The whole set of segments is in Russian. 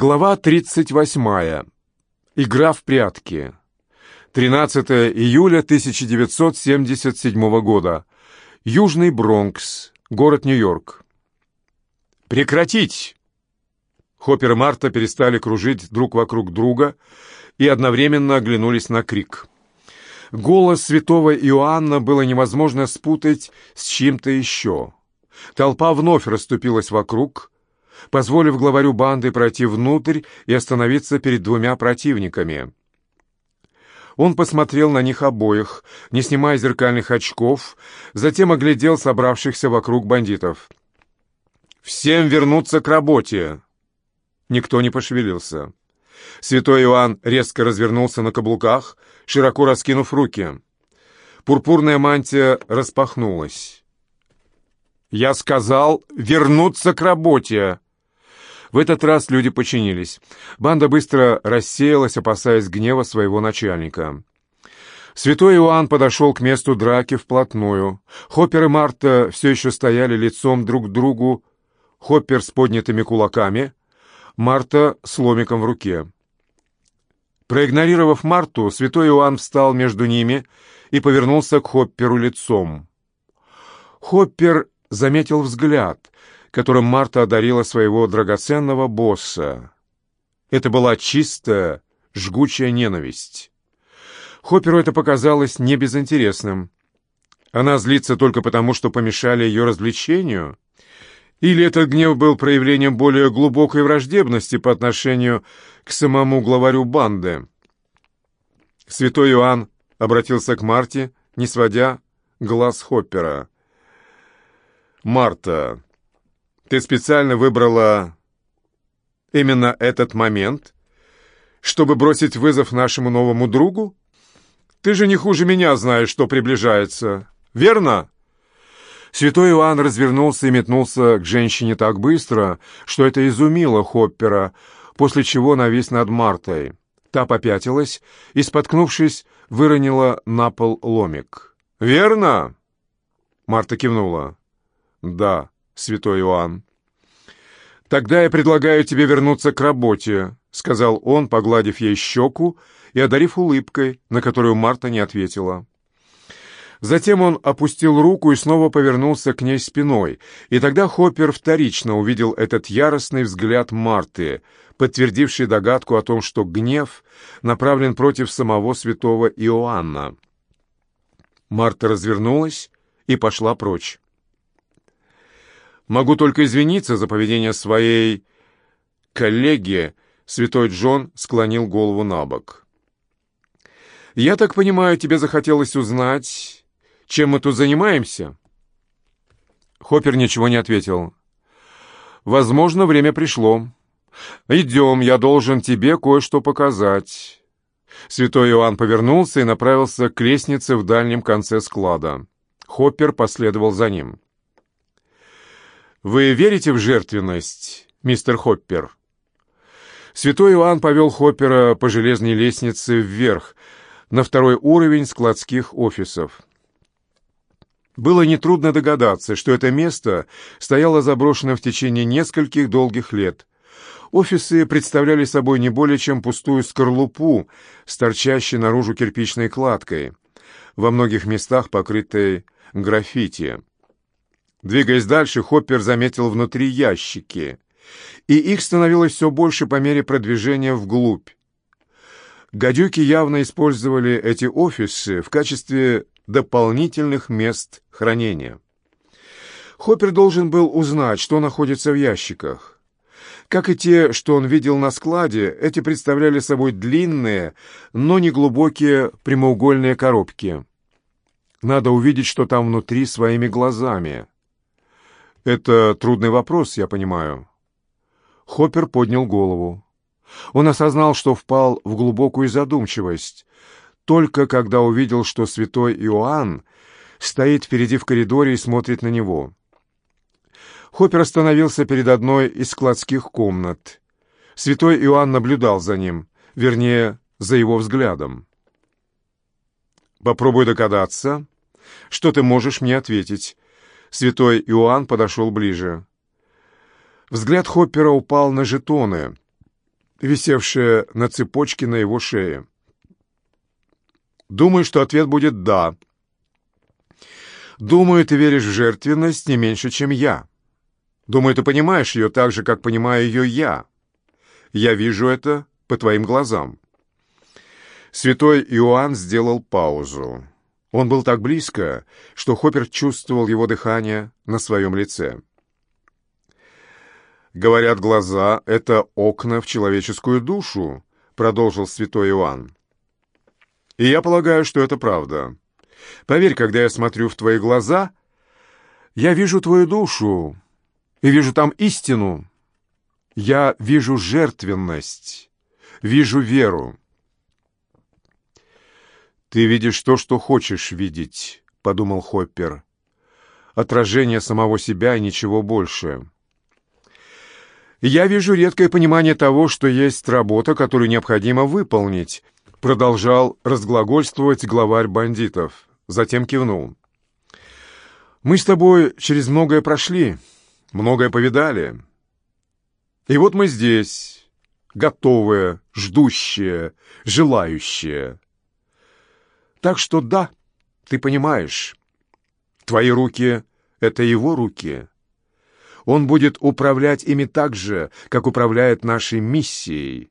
Глава 38. Игра в прятки. 13 июля 1977 года. Южный Бронкс, город Нью-Йорк. «Прекратить!» Хоппер и Марта перестали кружить друг вокруг друга и одновременно оглянулись на крик. Голос святого Иоанна было невозможно спутать с чем-то еще. Толпа вновь расступилась вокруг, позволив главарю банды пройти внутрь и остановиться перед двумя противниками. Он посмотрел на них обоих, не снимая зеркальных очков, затем оглядел собравшихся вокруг бандитов. «Всем вернуться к работе!» Никто не пошевелился. Святой Иоанн резко развернулся на каблуках, широко раскинув руки. Пурпурная мантия распахнулась. «Я сказал вернуться к работе!» В этот раз люди подчинились. Банда быстро рассеялась, опасаясь гнева своего начальника. Святой Иоанн подошел к месту драки вплотную. Хоппер и Марта все еще стояли лицом друг к другу, Хоппер с поднятыми кулаками, Марта с ломиком в руке. Проигнорировав Марту, святой Иоанн встал между ними и повернулся к Хопперу лицом. Хоппер заметил взгляд, которым Марта одарила своего драгоценного босса. Это была чистая, жгучая ненависть. Хопперу это показалось небезынтересным. Она злится только потому, что помешали ее развлечению? Или этот гнев был проявлением более глубокой враждебности по отношению к самому главарю банды? Святой Иоанн обратился к Марте, не сводя глаз Хоппера. «Марта, ты специально выбрала именно этот момент, чтобы бросить вызов нашему новому другу? Ты же не хуже меня знаешь, что приближается, верно?» Святой Иоанн развернулся и метнулся к женщине так быстро, что это изумило Хоппера, после чего навис над Мартой. Та попятилась и, споткнувшись, выронила на пол ломик. «Верно?» Марта кивнула. «Да, святой Иоанн». «Тогда я предлагаю тебе вернуться к работе», — сказал он, погладив ей щеку и одарив улыбкой, на которую Марта не ответила. Затем он опустил руку и снова повернулся к ней спиной, и тогда Хоппер вторично увидел этот яростный взгляд Марты, подтвердивший догадку о том, что гнев направлен против самого святого Иоанна. Марта развернулась и пошла прочь. Могу только извиниться за поведение своей коллеги, святой Джон склонил голову на бок. «Я так понимаю, тебе захотелось узнать, чем мы тут занимаемся?» Хоппер ничего не ответил. «Возможно, время пришло. Идем, я должен тебе кое-что показать». Святой Иоанн повернулся и направился к лестнице в дальнем конце склада. Хоппер последовал за ним. Вы верите в жертвенность, мистер Хоппер? Святой Иоанн повел Хоппера по железной лестнице вверх, на второй уровень складских офисов. Было нетрудно догадаться, что это место стояло заброшено в течение нескольких долгих лет. Офисы представляли собой не более чем пустую скорлупу с торчащей наружу кирпичной кладкой, во многих местах покрытой граффити. Двигаясь дальше, Хоппер заметил внутри ящики, и их становилось все больше по мере продвижения вглубь. Гадюки явно использовали эти офисы в качестве дополнительных мест хранения. Хоппер должен был узнать, что находится в ящиках. Как и те, что он видел на складе, эти представляли собой длинные, но не глубокие прямоугольные коробки. Надо увидеть, что там внутри своими глазами. «Это трудный вопрос, я понимаю». Хоппер поднял голову. Он осознал, что впал в глубокую задумчивость, только когда увидел, что святой Иоанн стоит впереди в коридоре и смотрит на него. Хоппер остановился перед одной из складских комнат. Святой Иоанн наблюдал за ним, вернее, за его взглядом. «Попробуй догадаться, что ты можешь мне ответить», Святой Иоанн подошел ближе. Взгляд Хоппера упал на жетоны, висевшее на цепочке на его шее. «Думаю, что ответ будет «да». Думаю, ты веришь в жертвенность не меньше, чем я. Думаю, ты понимаешь ее так же, как понимаю ее я. Я вижу это по твоим глазам». Святой Иоанн сделал паузу. Он был так близко, что Хоппер чувствовал его дыхание на своем лице. «Говорят, глаза — это окна в человеческую душу», — продолжил святой Иоанн. «И я полагаю, что это правда. Поверь, когда я смотрю в твои глаза, я вижу твою душу и вижу там истину. Я вижу жертвенность, вижу веру. «Ты видишь то, что хочешь видеть», — подумал Хоппер. «Отражение самого себя и ничего больше». «Я вижу редкое понимание того, что есть работа, которую необходимо выполнить», — продолжал разглагольствовать главарь бандитов. Затем кивнул. «Мы с тобой через многое прошли, многое повидали. И вот мы здесь, готовые, ждущие, желающие». Так что да, ты понимаешь, твои руки — это его руки. Он будет управлять ими так же, как управляет нашей миссией.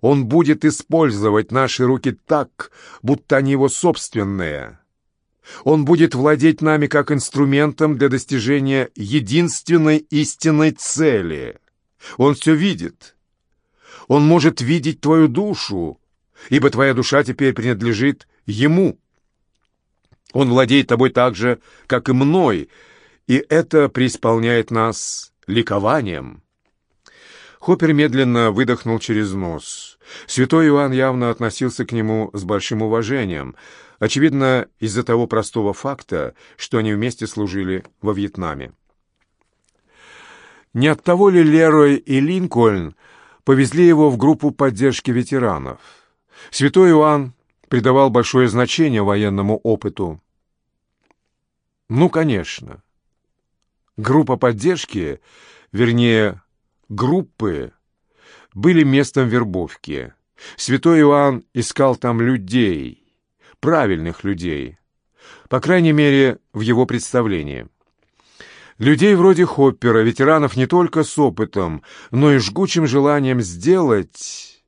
Он будет использовать наши руки так, будто они его собственные. Он будет владеть нами как инструментом для достижения единственной истинной цели. Он все видит. Он может видеть твою душу, ибо твоя душа теперь принадлежит ему. Он владеет тобой так же, как и мной, и это преисполняет нас ликованием. Хоппер медленно выдохнул через нос. Святой Иоанн явно относился к нему с большим уважением, очевидно, из-за того простого факта, что они вместе служили во Вьетнаме. Не от того ли Лерой и Линкольн повезли его в группу поддержки ветеранов? Святой Иоанн придавал большое значение военному опыту. Ну, конечно. Группа поддержки, вернее, группы, были местом вербовки. Святой Иоанн искал там людей, правильных людей, по крайней мере, в его представлении. Людей вроде Хоппера, ветеранов не только с опытом, но и жгучим желанием сделать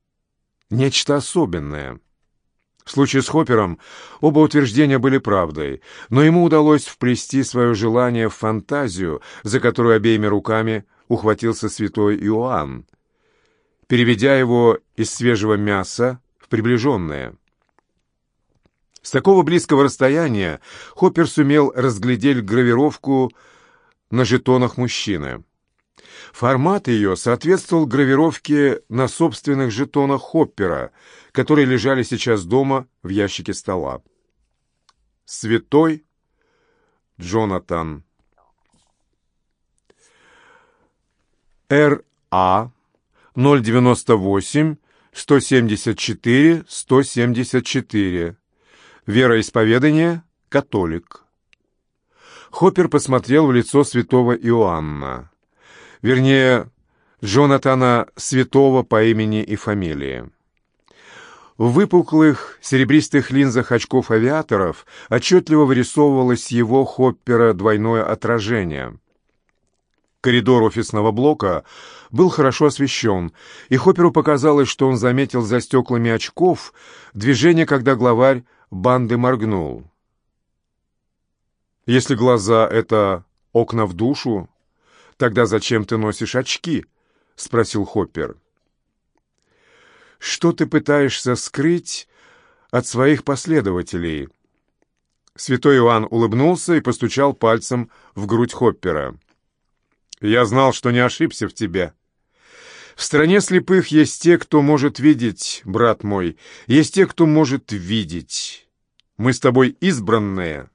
нечто особенное. В случае с Хоппером оба утверждения были правдой, но ему удалось вплести свое желание в фантазию, за которую обеими руками ухватился святой Иоанн, переведя его из свежего мяса в приближенное. С такого близкого расстояния Хоппер сумел разглядеть гравировку на жетонах мужчины. Формат ее соответствовал гравировке на собственных жетонах Хоппера, которые лежали сейчас дома в ящике стола. Святой Джонатан. Р.А. 098 174 174. Вероисповедание – католик. Хоппер посмотрел в лицо святого Иоанна вернее, Джонатана Святого по имени и фамилии. В выпуклых серебристых линзах очков авиаторов отчетливо вырисовывалось его Хоппера двойное отражение. Коридор офисного блока был хорошо освещен, и Хопперу показалось, что он заметил за стеклами очков движение, когда главарь банды моргнул. Если глаза — это окна в душу, «Тогда зачем ты носишь очки?» — спросил Хоппер. «Что ты пытаешься скрыть от своих последователей?» Святой Иоанн улыбнулся и постучал пальцем в грудь Хоппера. «Я знал, что не ошибся в тебе. В стране слепых есть те, кто может видеть, брат мой, есть те, кто может видеть. Мы с тобой избранные».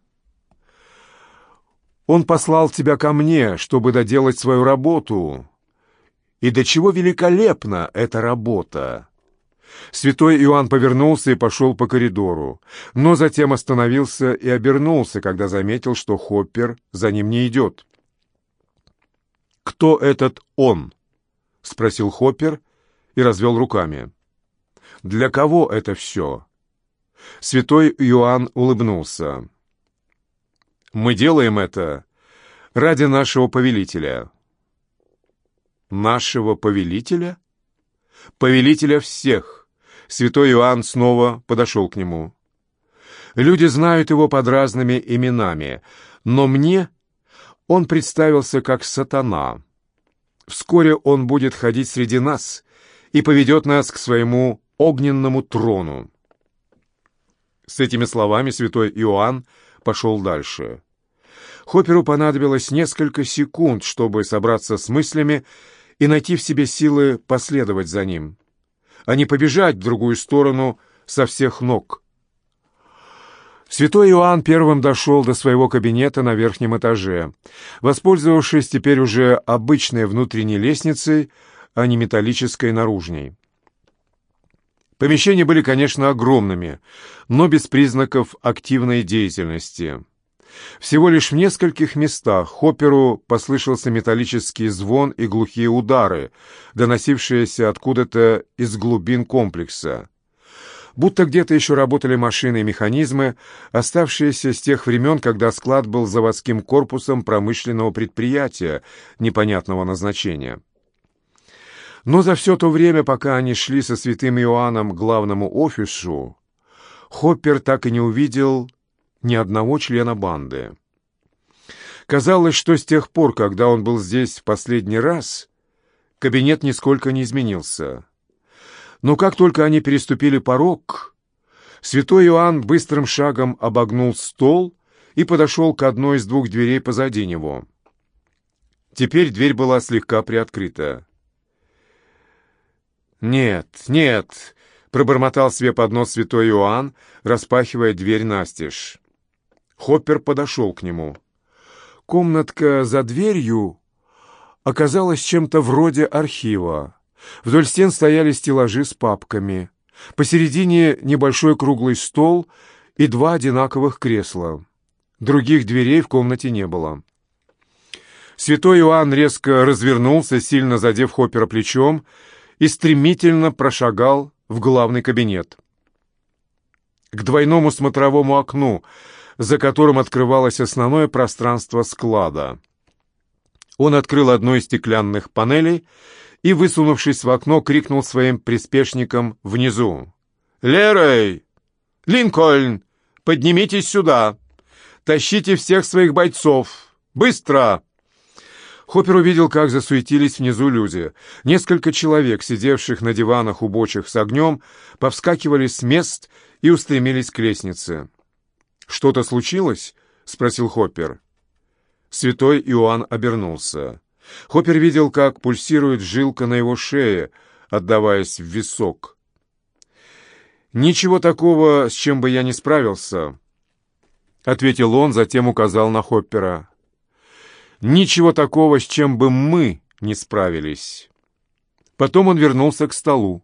Он послал тебя ко мне, чтобы доделать свою работу. И до чего великолепна эта работа!» Святой Иоанн повернулся и пошел по коридору, но затем остановился и обернулся, когда заметил, что Хоппер за ним не идет. «Кто этот он?» — спросил Хоппер и развел руками. «Для кого это все?» Святой Иоанн улыбнулся. «Мы делаем это ради нашего повелителя». «Нашего повелителя?» «Повелителя всех!» Святой Иоанн снова подошел к нему. «Люди знают его под разными именами, но мне он представился как сатана. Вскоре он будет ходить среди нас и поведет нас к своему огненному трону». С этими словами святой Иоанн пошел дальше. Хопперу понадобилось несколько секунд, чтобы собраться с мыслями и найти в себе силы последовать за ним, а не побежать в другую сторону со всех ног. Святой Иоанн первым дошел до своего кабинета на верхнем этаже, воспользовавшись теперь уже обычной внутренней лестницей, а не металлической наружней. Помещения были, конечно, огромными, но без признаков активной деятельности. Всего лишь в нескольких местах Хопперу послышался металлический звон и глухие удары, доносившиеся откуда-то из глубин комплекса. Будто где-то еще работали машины и механизмы, оставшиеся с тех времен, когда склад был заводским корпусом промышленного предприятия непонятного назначения. Но за все то время, пока они шли со святым Иоанном к главному офису, Хоппер так и не увидел ни одного члена банды. Казалось, что с тех пор, когда он был здесь в последний раз, кабинет нисколько не изменился. Но как только они переступили порог, святой Иоанн быстрым шагом обогнул стол и подошел к одной из двух дверей позади него. Теперь дверь была слегка приоткрыта. «Нет, нет!» — пробормотал себе под нос святой Иоанн, распахивая дверь настежь. Хоппер подошел к нему. Комнатка за дверью оказалась чем-то вроде архива. Вдоль стен стояли стеллажи с папками. Посередине небольшой круглый стол и два одинаковых кресла. Других дверей в комнате не было. Святой Иоанн резко развернулся, сильно задев Хоппера плечом, и стремительно прошагал в главный кабинет. К двойному смотровому окну, за которым открывалось основное пространство склада. Он открыл одну из стеклянных панелей и, высунувшись в окно, крикнул своим приспешникам внизу. «Лерой! Линкольн! Поднимитесь сюда! Тащите всех своих бойцов! Быстро!» Хоппер увидел, как засуетились внизу люди. Несколько человек, сидевших на диванах у бочек с огнем, повскакивали с мест и устремились к лестнице. «Что-то случилось?» — спросил Хоппер. Святой Иоанн обернулся. Хоппер видел, как пульсирует жилка на его шее, отдаваясь в висок. «Ничего такого, с чем бы я не справился», — ответил он, затем указал на Хоппера. Ничего такого, с чем бы мы не справились. Потом он вернулся к столу.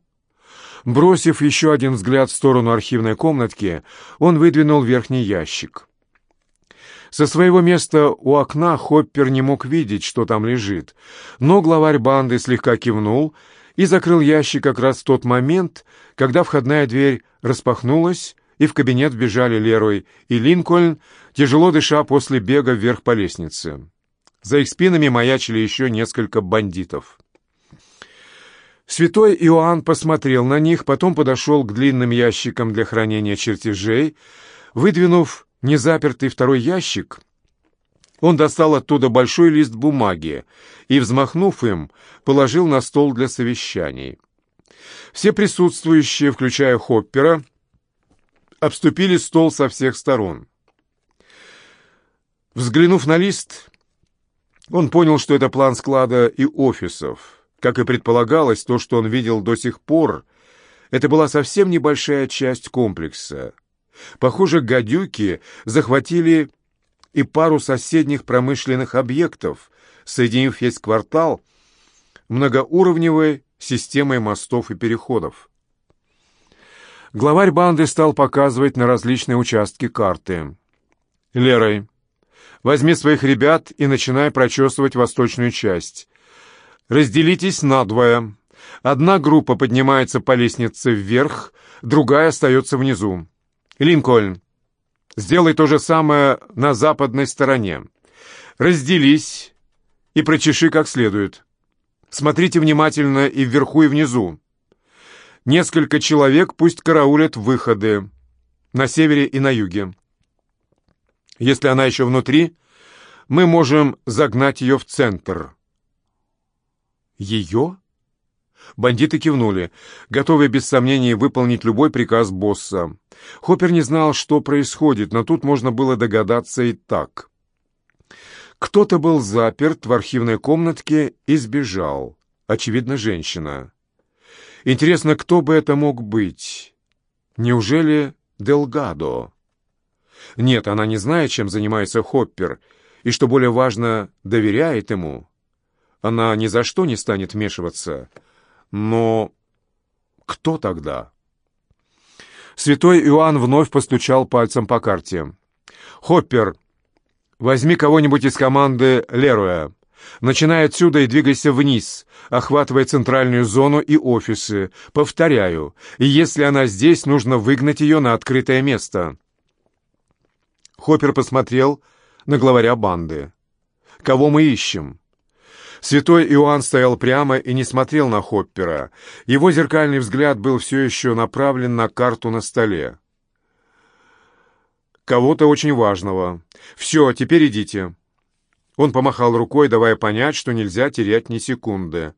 Бросив еще один взгляд в сторону архивной комнатки, он выдвинул верхний ящик. Со своего места у окна Хоппер не мог видеть, что там лежит, но главарь банды слегка кивнул и закрыл ящик как раз в тот момент, когда входная дверь распахнулась, и в кабинет вбежали Лерой и Линкольн, тяжело дыша после бега вверх по лестнице. За их спинами маячили еще несколько бандитов. Святой Иоанн посмотрел на них, потом подошел к длинным ящикам для хранения чертежей. Выдвинув незапертый второй ящик, он достал оттуда большой лист бумаги и, взмахнув им, положил на стол для совещаний. Все присутствующие, включая Хоппера, обступили стол со всех сторон. Взглянув на лист, он понял, что это план склада и офисов. Как и предполагалось, то, что он видел до сих пор, это была совсем небольшая часть комплекса. Похоже, гадюки захватили и пару соседних промышленных объектов, соединив весь квартал многоуровневой системой мостов и переходов. Главарь банды стал показывать на различные участки карты. «Лерой, Возьми своих ребят и начинай прочесывать восточную часть. Разделитесь надвое. Одна группа поднимается по лестнице вверх, другая остается внизу. Линкольн, сделай то же самое на западной стороне. Разделись и прочеши как следует. Смотрите внимательно и вверху, и внизу. Несколько человек пусть караулят выходы на севере и на юге. Если она еще внутри, мы можем загнать ее в центр. Ее? Бандиты кивнули, готовые без сомнений выполнить любой приказ босса. Хоппер не знал, что происходит, но тут можно было догадаться и так. Кто-то был заперт в архивной комнатке и сбежал. Очевидно, женщина. Интересно, кто бы это мог быть? Неужели Делгадо? Нет, она не знает, чем занимается Хоппер, и, что более важно, доверяет ему. Она ни за что не станет вмешиваться. Но кто тогда? Святой Иоанн вновь постучал пальцем по карте. «Хоппер, возьми кого-нибудь из команды Леруя. Начинай отсюда и двигайся вниз, охватывая центральную зону и офисы. Повторяю, если она здесь, нужно выгнать ее на открытое место». Хоппер посмотрел на главаря банды. «Кого мы ищем?» Святой Иоанн стоял прямо и не смотрел на Хоппера. Его зеркальный взгляд был все еще направлен на карту на столе. «Кого-то очень важного. Все, теперь идите». Он помахал рукой, давая понять, что нельзя терять ни секунды.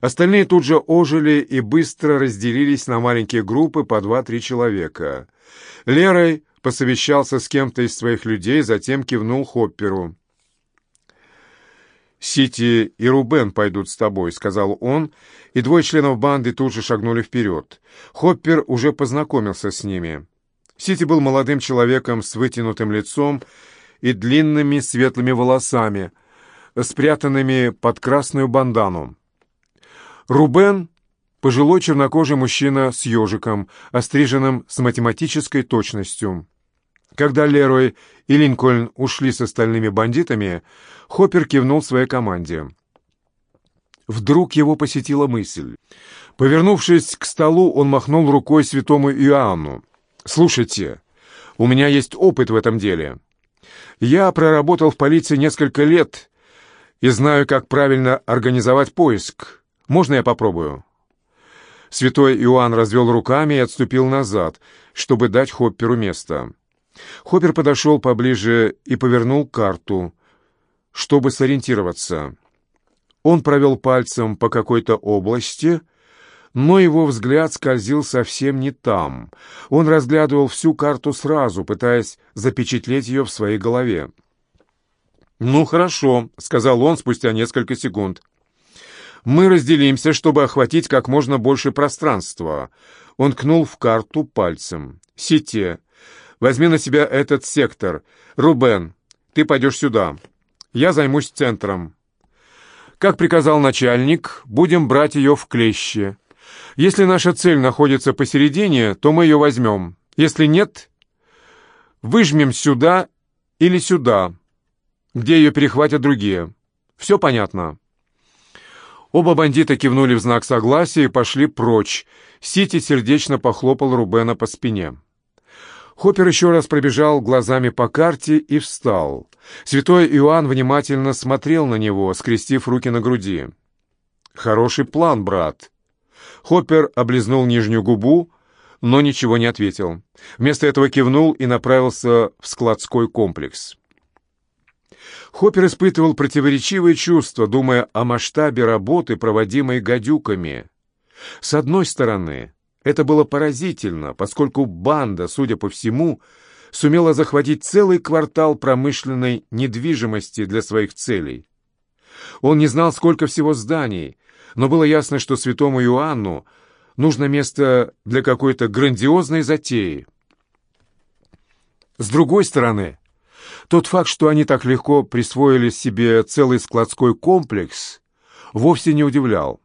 Остальные тут же ожили и быстро разделились на маленькие группы по два-три человека. Лерой посовещался с кем-то из своих людей, затем кивнул Хопперу. «Сити и Рубен пойдут с тобой», — сказал он, и двое членов банды тут же шагнули вперед. Хоппер уже познакомился с ними. Сити был молодым человеком с вытянутым лицом и длинными светлыми волосами, спрятанными под красную бандану. Рубен — пожилой чернокожий мужчина с ежиком, остриженным с математической точностью. Когда Лерой и Линкольн ушли с остальными бандитами, Хоппер кивнул своей команде. Вдруг его посетила мысль. Повернувшись к столу, он махнул рукой святому Иоанну. «Слушайте, у меня есть опыт в этом деле. Я проработал в полиции несколько лет и знаю, как правильно организовать поиск. Можно я попробую?» Святой Иоанн развел руками и отступил назад, чтобы дать Хопперу место. Хоппер подошел поближе и повернул карту, чтобы сориентироваться. Он провел пальцем по какой-то области, но его взгляд скользил совсем не там. Он разглядывал всю карту сразу, пытаясь запечатлеть ее в своей голове. «Ну, хорошо», — сказал он спустя несколько секунд. «Мы разделимся, чтобы охватить как можно больше пространства». Он кнул в карту пальцем. «Сите, возьми на себя этот сектор. Рубен, ты пойдешь сюда». Я займусь центром. Как приказал начальник, будем брать ее в клещи. Если наша цель находится посередине, то мы ее возьмем. Если нет, выжмем сюда или сюда, где ее перехватят другие. Все понятно?» Оба бандита кивнули в знак согласия и пошли прочь. Сити сердечно похлопал Рубена по спине. Хоппер еще раз пробежал глазами по карте и встал. Святой Иоанн внимательно смотрел на него, скрестив руки на груди. «Хороший план, брат». Хоппер облизнул нижнюю губу, но ничего не ответил. Вместо этого кивнул и направился в складской комплекс. Хоппер испытывал противоречивые чувства, думая о масштабе работы, проводимой гадюками. С одной стороны, это было поразительно, поскольку банда, судя по всему, сумела захватить целый квартал промышленной недвижимости для своих целей. Он не знал, сколько всего зданий, но было ясно, что святому Иоанну нужно место для какой-то грандиозной затеи. С другой стороны, тот факт, что они так легко присвоили себе целый складской комплекс, вовсе не удивлял.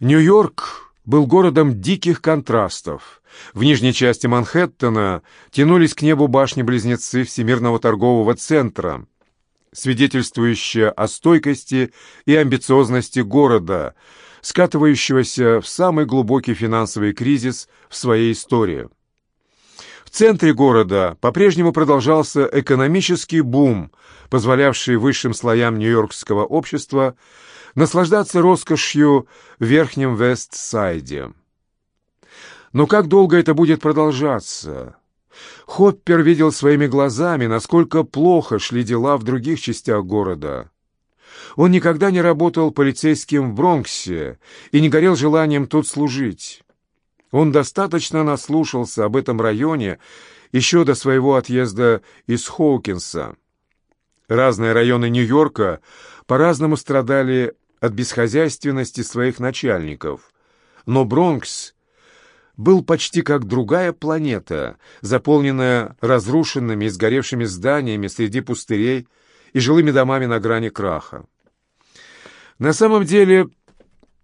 Нью-Йорк был городом диких контрастов. В нижней части Манхэттена тянулись к небу башни-близнецы Всемирного торгового центра, свидетельствующие о стойкости и амбициозности города, скатывающегося в самый глубокий финансовый кризис в своей истории. В центре города по-прежнему продолжался экономический бум, позволявший высшим слоям нью-йоркского общества наслаждаться роскошью в Верхнем Вест-Сайде. Но как долго это будет продолжаться? Хоппер видел своими глазами, насколько плохо шли дела в других частях города. Он никогда не работал полицейским в Бронксе и не горел желанием тут служить. Он достаточно наслушался об этом районе еще до своего отъезда из Хоукинса. Разные районы Нью-Йорка по-разному страдали от бесхозяйственности своих начальников, но Бронкс был почти как другая планета, заполненная разрушенными и сгоревшими зданиями среди пустырей и жилыми домами на грани краха. На самом деле,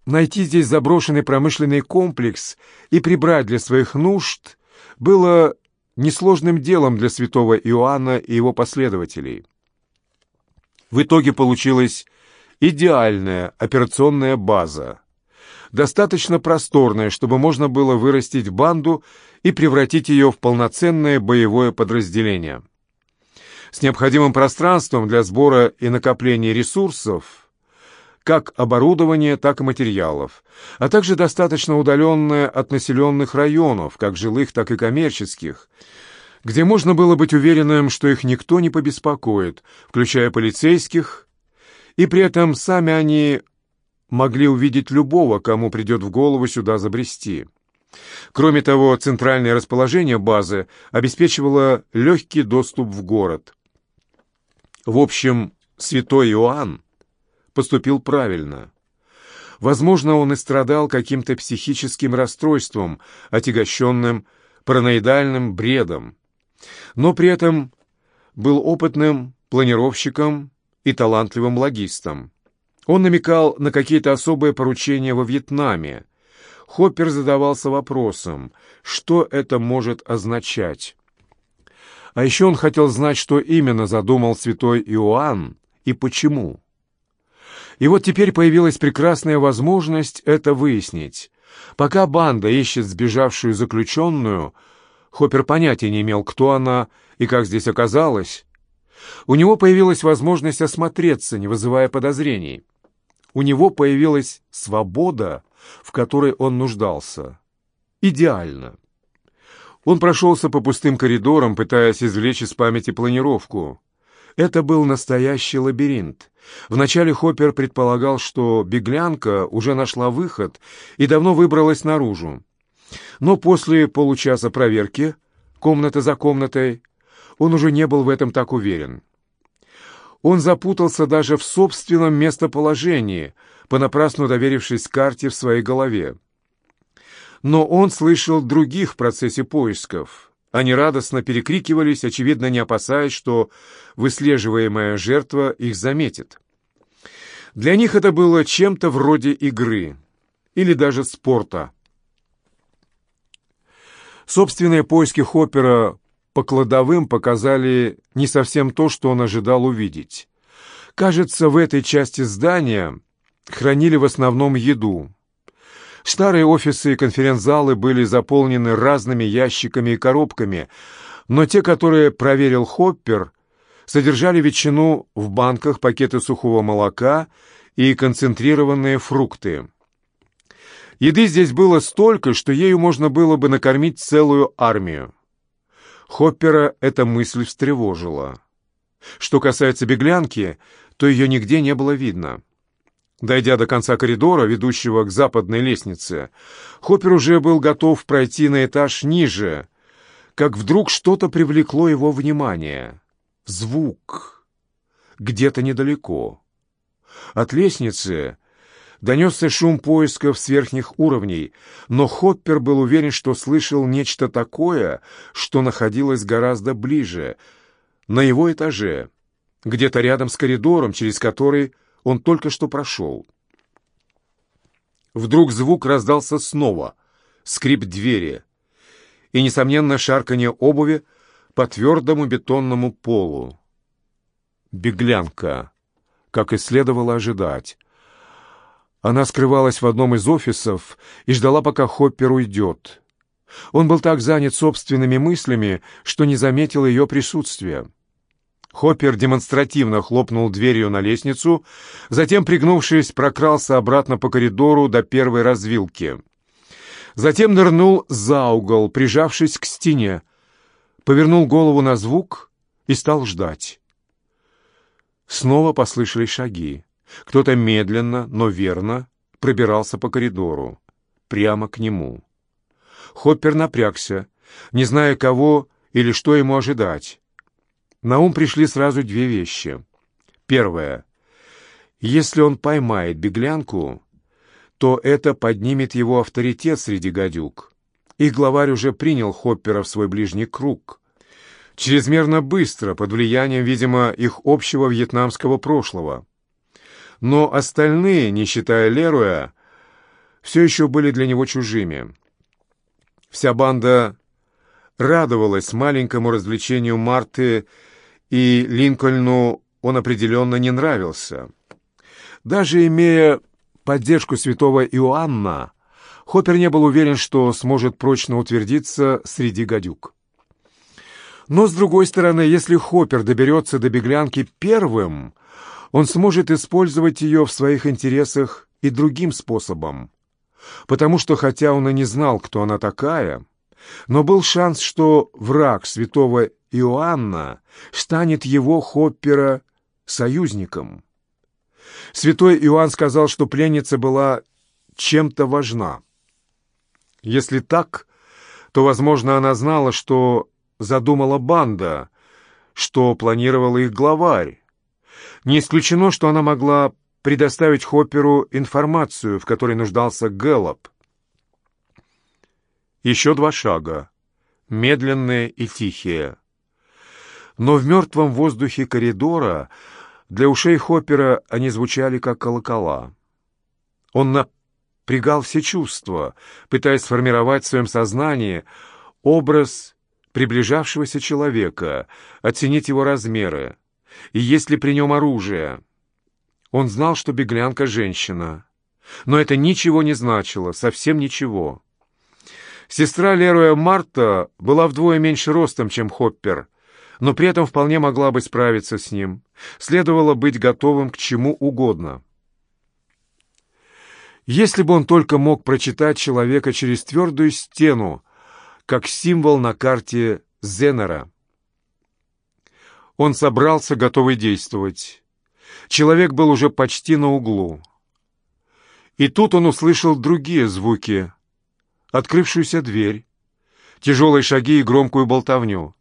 найти здесь заброшенный промышленный комплекс и прибрать для своих нужд было несложным делом для святого Иоанна и его последователей. В итоге получилась идеальная операционная база, достаточно просторная, чтобы можно было вырастить банду и превратить ее в полноценное боевое подразделение. С необходимым пространством для сбора и накопления ресурсов – как оборудования, так и материалов, а также достаточно удаленная от населенных районов, как жилых, так и коммерческих, где можно было быть уверенным, что их никто не побеспокоит, включая полицейских, и при этом сами они могли увидеть любого, кому придет в голову сюда забрести. Кроме того, центральное расположение базы обеспечивало легкий доступ в город. В общем, святой Иоанн поступил правильно. Возможно, он и страдал каким-то психическим расстройством, отягощенным параноидальным бредом, но при этом был опытным планировщиком и талантливым логистом. Он намекал на какие-то особые поручения во Вьетнаме. Хоппер задавался вопросом, что это может означать. А еще он хотел знать, что именно задумал святой Иоанн и почему. И вот теперь появилась прекрасная возможность это выяснить. Пока банда ищет сбежавшую заключенную, Хоппер понятия не имел, кто она и как здесь оказалась. У него появилась возможность осмотреться, не вызывая подозрений. У него появилась свобода, в которой он нуждался. Идеально. Он прошелся по пустым коридорам, пытаясь извлечь из памяти планировку. Это был настоящий лабиринт. Вначале Хоппер предполагал, что беглянка уже нашла выход и давно выбралась наружу. Но после получаса проверки, комната за комнатой, он уже не был в этом так уверен. Он запутался даже в собственном местоположении, понапрасну доверившись карте в своей голове. Но он слышал других в процессе поисков. Они радостно перекрикивались, очевидно, не опасаясь, что выслеживаемая жертва их заметит. Для них это было чем-то вроде игры или даже спорта. Собственные поиски Хоппера по кладовым показали не совсем то, что он ожидал увидеть. Кажется, в этой части здания хранили в основном еду. Старые офисы и конференц-залы были заполнены разными ящиками и коробками, но те, которые проверил Хоппер, содержали ветчину в банках, пакеты сухого молока и концентрированные фрукты. Еды здесь было столько, что ею можно было бы накормить целую армию. Хоппера эта мысль встревожила. Что касается беглянки, то ее нигде не было видно. Дойдя до конца коридора, ведущего к западной лестнице, Хоппер уже был готов пройти на этаж ниже, как вдруг что-то привлекло его внимание. Звук. Где-то недалеко. От лестницы донесся шум поисков с верхних уровней, но Хоппер был уверен, что слышал нечто такое, что находилось гораздо ближе, на его этаже, где-то рядом с коридором, через который он только что прошел. Вдруг звук раздался снова, скрип двери и, несомненно, шарканье обуви по твердому бетонному полу. Беглянка, как и следовало ожидать. Она скрывалась в одном из офисов и ждала, пока Хоппер уйдет. Он был так занят собственными мыслями, что не заметил ее присутствия. Хоппер демонстративно хлопнул дверью на лестницу, затем, пригнувшись, прокрался обратно по коридору до первой развилки. Затем нырнул за угол, прижавшись к стене, повернул голову на звук и стал ждать. Снова послышались шаги. Кто-то медленно, но верно пробирался по коридору, прямо к нему. Хоппер напрягся, не зная, кого или что ему ожидать. На ум пришли сразу две вещи. Первое. Если он поймает беглянку, то это поднимет его авторитет среди гадюк. Их главарь уже принял Хоппера в свой ближний круг. Чрезмерно быстро, под влиянием, видимо, их общего вьетнамского прошлого. Но остальные, не считая Леруя, все еще были для него чужими. Вся банда радовалась маленькому развлечению Марты и Линкольну он определенно не нравился. Даже имея поддержку святого Иоанна, Хоппер не был уверен, что сможет прочно утвердиться среди гадюк. Но, с другой стороны, если Хоппер доберется до беглянки первым, он сможет использовать ее в своих интересах и другим способом. Потому что, хотя он и не знал, кто она такая, но был шанс, что враг святого Иоанна станет его Хоппера союзником. Святой Иоанн сказал, что пленница была чем-то важна. Если так, то, возможно, она знала, что задумала банда, что планировала их главарь. Не исключено, что она могла предоставить Хопперу информацию, в которой нуждался Гэллоп. Еще два шага, медленные и тихие но в мертвом воздухе коридора для ушей Хоппера они звучали как колокола. Он напрягал все чувства, пытаясь сформировать в своем сознании образ приближавшегося человека, оценить его размеры, и есть ли при нем оружие. Он знал, что беглянка — женщина, но это ничего не значило, совсем ничего. Сестра Леруя Марта была вдвое меньше ростом, чем Хоппер — но при этом вполне могла бы справиться с ним. Следовало быть готовым к чему угодно. Если бы он только мог прочитать человека через твердую стену, как символ на карте Зенера. Он собрался, готовый действовать. Человек был уже почти на углу. И тут он услышал другие звуки. Открывшуюся дверь, тяжелые шаги и громкую болтовню.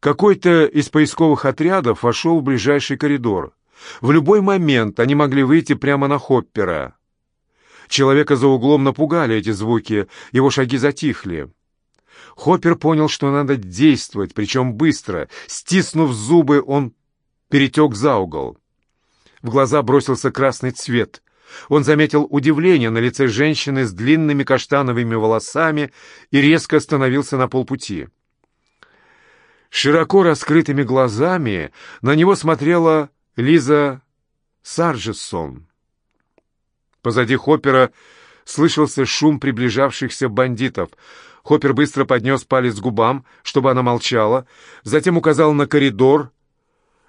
Какой-то из поисковых отрядов вошел в ближайший коридор. В любой момент они могли выйти прямо на Хоппера. Человека за углом напугали эти звуки, его шаги затихли. Хоппер понял, что надо действовать, причем быстро. Стиснув зубы, он перетек за угол. В глаза бросился красный цвет. Он заметил удивление на лице женщины с длинными каштановыми волосами и резко остановился на полпути. Широко раскрытыми глазами на него смотрела Лиза Сарджессон. Позади Хоппера слышался шум приближавшихся бандитов. Хоппер быстро поднес палец к губам, чтобы она молчала, затем указал на коридор,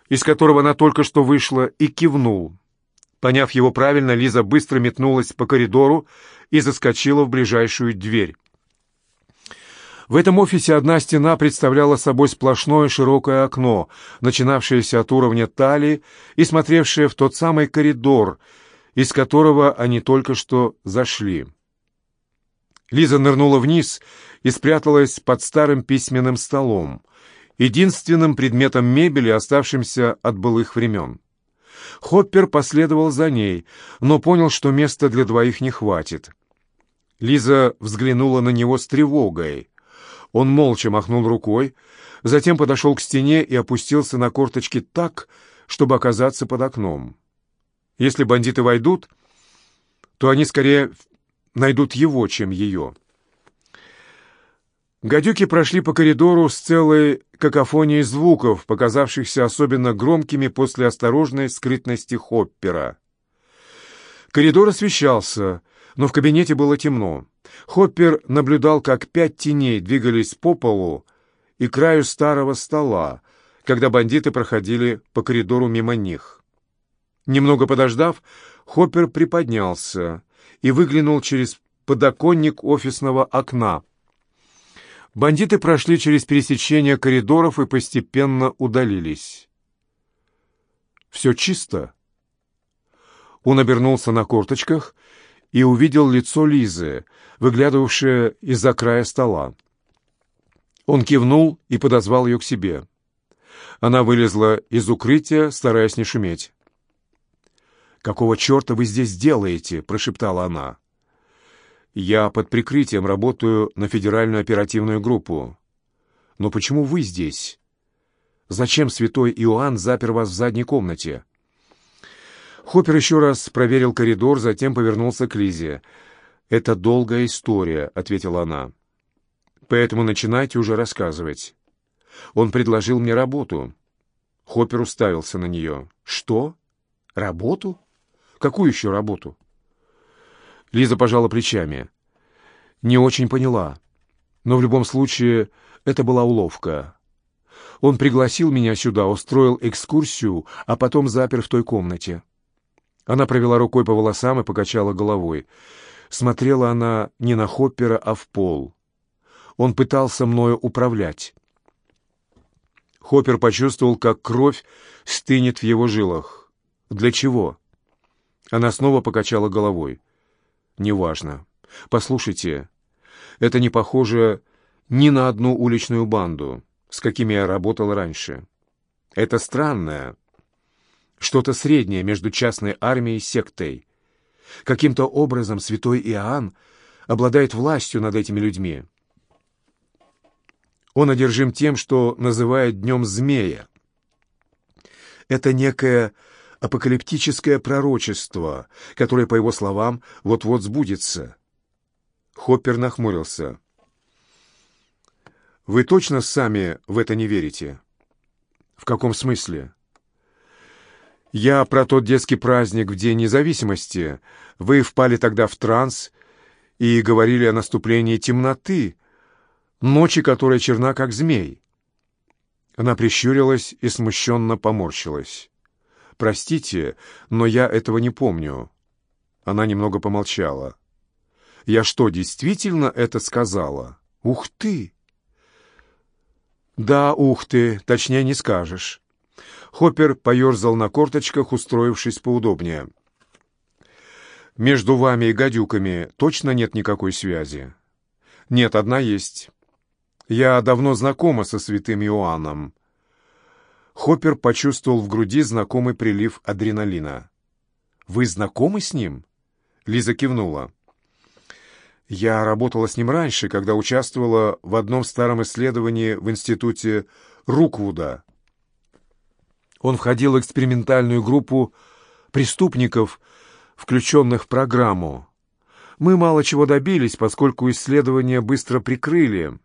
из которого она только что вышла, и кивнул. Поняв его правильно, Лиза быстро метнулась по коридору и заскочила в ближайшую дверь. В этом офисе одна стена представляла собой сплошное широкое окно, начинавшееся от уровня талии и смотревшее в тот самый коридор, из которого они только что зашли. Лиза нырнула вниз и спряталась под старым письменным столом, единственным предметом мебели, оставшимся от былых времен. Хоппер последовал за ней, но понял, что места для двоих не хватит. Лиза взглянула на него с тревогой. Он молча махнул рукой, затем подошел к стене и опустился на корточки так, чтобы оказаться под окном. Если бандиты войдут, то они скорее найдут его, чем ее. Гадюки прошли по коридору с целой какофонией звуков, показавшихся особенно громкими после осторожной скрытности Хоппера. Коридор освещался, но в кабинете было темно. Хоппер наблюдал, как пять теней двигались по полу и краю старого стола, когда бандиты проходили по коридору мимо них. Немного подождав, Хоппер приподнялся и выглянул через подоконник офисного окна. Бандиты прошли через пересечение коридоров и постепенно удалились. «Все чисто?» Он обернулся на корточках и увидел лицо Лизы, выглядывавшее из-за края стола. Он кивнул и подозвал ее к себе. Она вылезла из укрытия, стараясь не шуметь. «Какого черта вы здесь делаете?» — прошептала она. «Я под прикрытием работаю на федеральную оперативную группу. Но почему вы здесь? Зачем святой Иоанн запер вас в задней комнате?» Хоппер еще раз проверил коридор, затем повернулся к Лизе. «Это долгая история», — ответила она. «Поэтому начинайте уже рассказывать». Он предложил мне работу. Хоппер уставился на нее. «Что? Работу? Какую еще работу?» Лиза пожала плечами. «Не очень поняла. Но в любом случае это была уловка. Он пригласил меня сюда, устроил экскурсию, а потом запер в той комнате. Она провела рукой по волосам и покачала головой. Смотрела она не на Хоппера, а в пол. Он пытался мною управлять. Хоппер почувствовал, как кровь стынет в его жилах. «Для чего?» Она снова покачала головой. «Неважно. Послушайте, это не похоже ни на одну уличную банду, с какими я работал раньше. Это странное, что-то среднее между частной армией и сектой. Каким-то образом святой Иоанн обладает властью над этими людьми. Он одержим тем, что называет днем змея. Это некое апокалиптическое пророчество, которое, по его словам, вот-вот сбудется. Хоппер нахмурился. «Вы точно сами в это не верите?» «В каком смысле?» Я про тот детский праздник в День независимости. Вы впали тогда в транс и говорили о наступлении темноты, ночи, которая черна, как змей. Она прищурилась и смущенно поморщилась. «Простите, но я этого не помню». Она немного помолчала. «Я что, действительно это сказала? Ух ты!» «Да, ух ты, точнее не скажешь». Хоппер поерзал на корточках, устроившись поудобнее. «Между вами и гадюками точно нет никакой связи?» «Нет, одна есть. Я давно знакома со святым Иоанном». Хоппер почувствовал в груди знакомый прилив адреналина. «Вы знакомы с ним?» Лиза кивнула. «Я работала с ним раньше, когда участвовала в одном старом исследовании в институте Руквуда. Он входил в экспериментальную группу преступников, включенных в программу. Мы мало чего добились, поскольку исследования быстро прикрыли.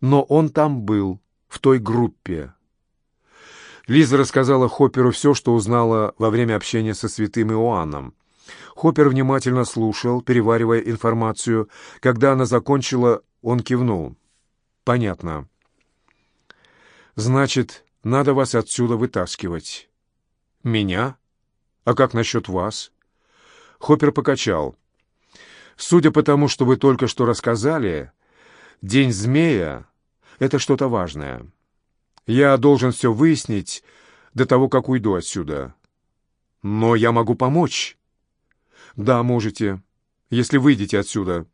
Но он там был, в той группе. Лиза рассказала Хопперу все, что узнала во время общения со святым Иоанном. Хоппер внимательно слушал, переваривая информацию. Когда она закончила, он кивнул. «Понятно. Значит, надо вас отсюда вытаскивать». «Меня? А как насчет вас?» Хоппер покачал. «Судя по тому, что вы только что рассказали, День змея — это что-то важное. Я должен все выяснить до того, как уйду отсюда. Но я могу помочь». «Да, можете, если выйдете отсюда.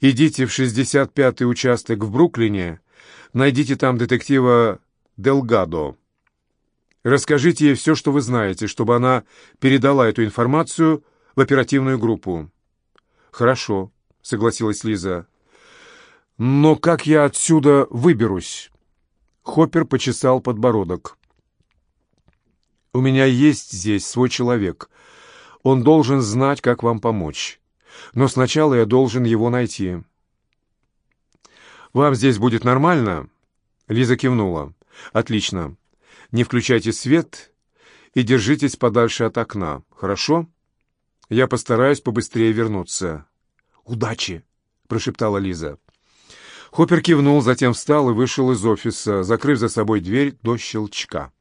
Идите в 65-й участок в Бруклине, найдите там детектива Делгадо. Расскажите ей все, что вы знаете, чтобы она передала эту информацию в оперативную группу». «Хорошо», — согласилась Лиза. «Но как я отсюда выберусь?» Хоппер почесал подбородок. «У меня есть здесь свой человек. Он должен знать, как вам помочь. Но сначала я должен его найти». «Вам здесь будет нормально?» Лиза кивнула. «Отлично. Не включайте свет и держитесь подальше от окна, хорошо?» Я постараюсь побыстрее вернуться». «Удачи!» — прошептала Лиза. Хоппер кивнул, затем встал и вышел из офиса, закрыв за собой дверь до щелчка.